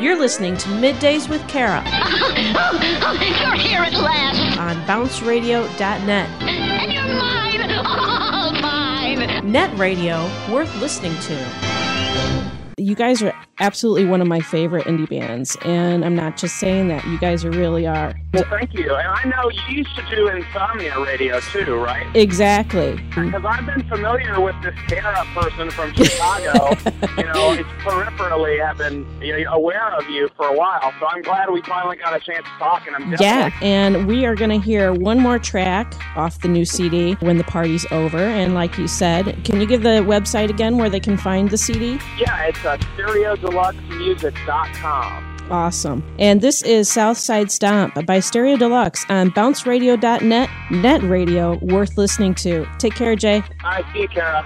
You're listening to Middays with Kara You're here at last, on bounceradio.net. and you're mine, all mine. Net radio worth listening to. You guys are absolutely one of my favorite indie bands, and I'm not just saying that. You guys are really are. Well, thank you. And I know you used to do insomnia radio too, right? Exactly. Because I've been familiar with this Kara person from Chicago. you know, it's peripherally I've been you know, aware of you for a while. So I'm glad we finally got a chance to talk. And I'm Yeah, and we are going to hear one more track off the new CD when the party's over. And like you said, can you give the website again where they can find the CD? yeah, it's uh, StereoDeluxeMusic.com. Awesome. And this is Southside Stomp by Stereo Deluxe on bounceradio.net. Net radio worth listening to. Take care, Jay. All right, see you, Kara.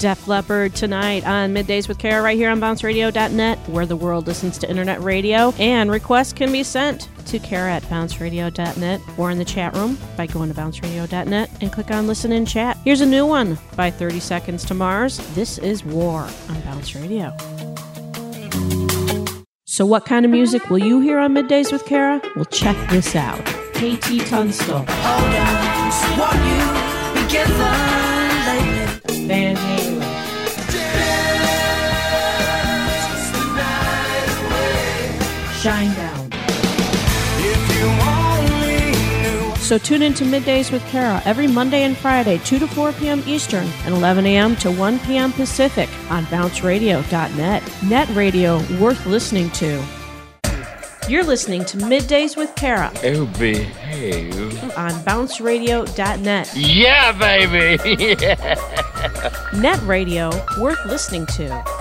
Def Leppard tonight on Middays with Kara right here on bounceradio.net, where the world listens to internet radio. And requests can be sent to Kara at bounceradio.net or in the chat room by going to bounceradio.net and click on Listen in Chat. Here's a new one by 30 Seconds to Mars. This is War on Bounce Radio. So, what kind of music will you hear on Middays with Kara? Well, check this out. KT Tunstall, oh, Shinedown. So tune in to Middays with Kara every Monday and Friday, 2 to 4 p.m. Eastern and 11 a.m. to 1 p.m. Pacific on bounceradio.net. Net radio worth listening to. You're listening to Middays with Kara Oh, behave. on bounceradio.net. Yeah, baby. Yeah. Net radio worth listening to.